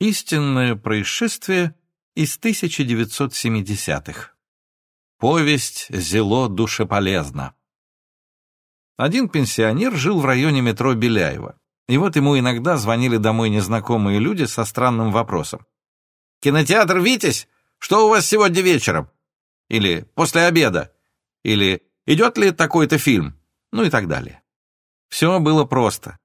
Истинное происшествие из 1970-х. Повесть «Зело душеполезно». Один пенсионер жил в районе метро Беляева. И вот ему иногда звонили домой незнакомые люди со странным вопросом. «Кинотеатр «Витязь»? Что у вас сегодня вечером?» Или «После обеда?» Или «Идет ли такой-то фильм?» Ну и так далее. Все было просто.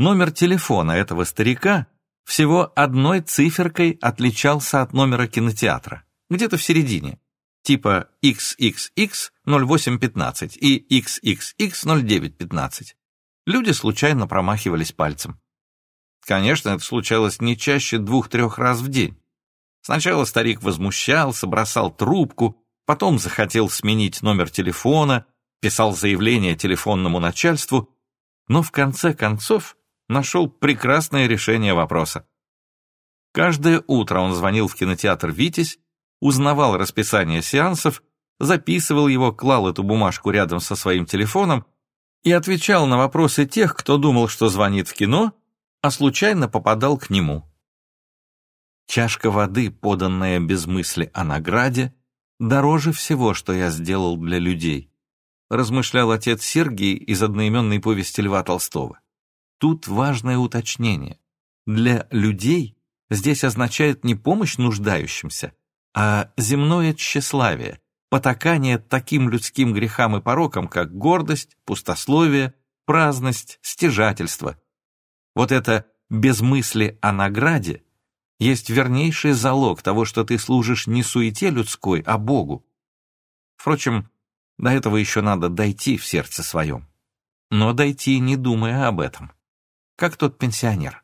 Номер телефона этого старика всего одной циферкой отличался от номера кинотеатра, где-то в середине, типа XXX0815 и XXX0915. Люди случайно промахивались пальцем. Конечно, это случалось не чаще двух-трех раз в день. Сначала старик возмущался, бросал трубку, потом захотел сменить номер телефона, писал заявление телефонному начальству, но в конце концов нашел прекрасное решение вопроса. Каждое утро он звонил в кинотеатр «Витязь», узнавал расписание сеансов, записывал его, клал эту бумажку рядом со своим телефоном и отвечал на вопросы тех, кто думал, что звонит в кино, а случайно попадал к нему. Чашка воды, поданная без мысли о награде, дороже всего, что я сделал для людей, размышлял отец Сергий из одноименной повести Льва Толстого. Тут важное уточнение. Для людей здесь означает не помощь нуждающимся, а земное тщеславие, потакание таким людским грехам и порокам, как гордость, пустословие, праздность, стяжательство. Вот это без мысли о награде есть вернейший залог того, что ты служишь не суете людской, а Богу. Впрочем, до этого еще надо дойти в сердце своем. Но дойти, не думая об этом как тот пенсионер.